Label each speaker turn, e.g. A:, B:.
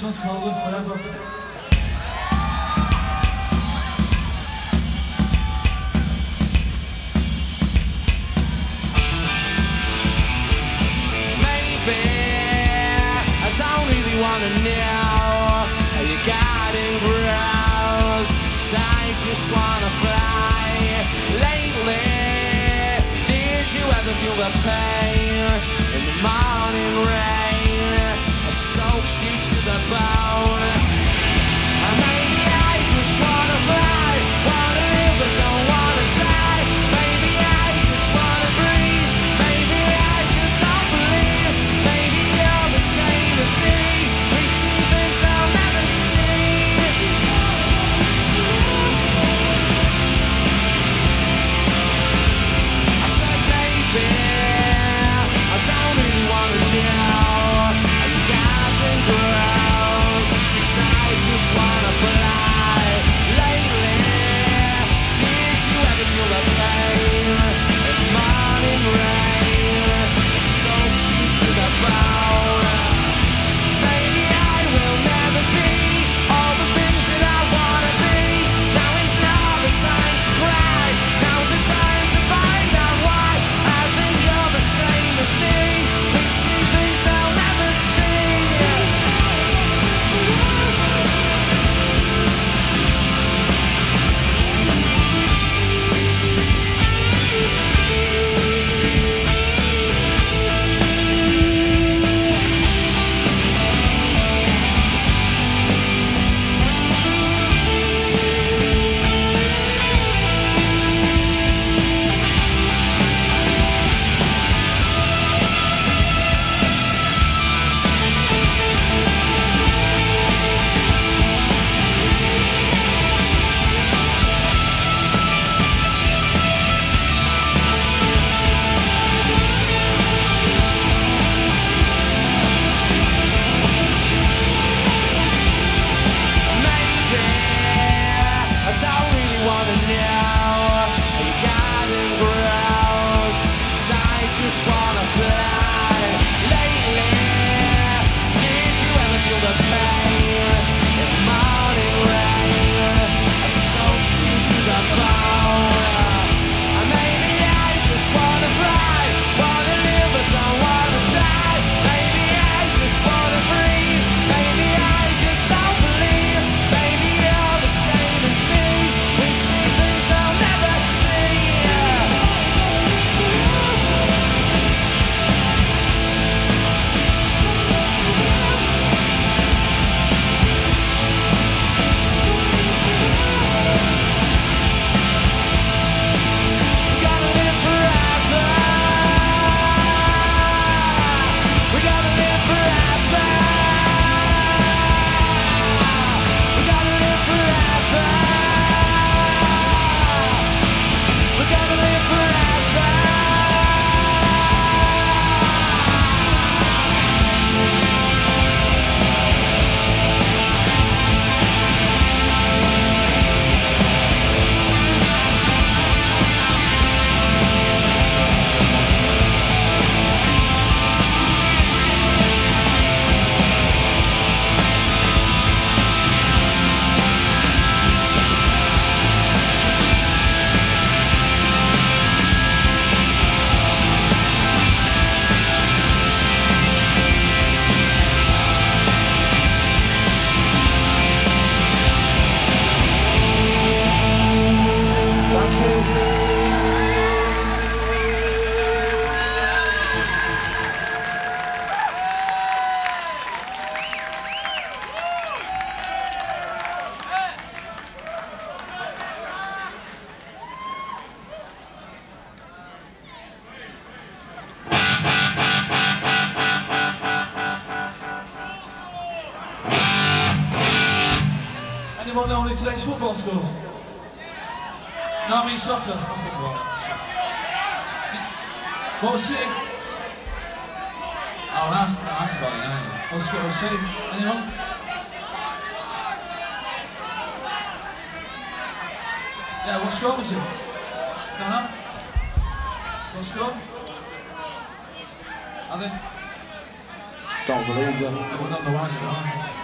A: This one's called Live Forever.
B: wanna know how you getting gross? I just wanna fly Lately Did you ever feel the pain In the morning rain?
A: anyone know who today's football scores? No, I mean soccer. What was City? Oh, that's, that's right, United. What score was City? Anyone? Yeah, what score was it? No, no. What score? I think.
C: Don't believe them.
A: They were not the wiser, are?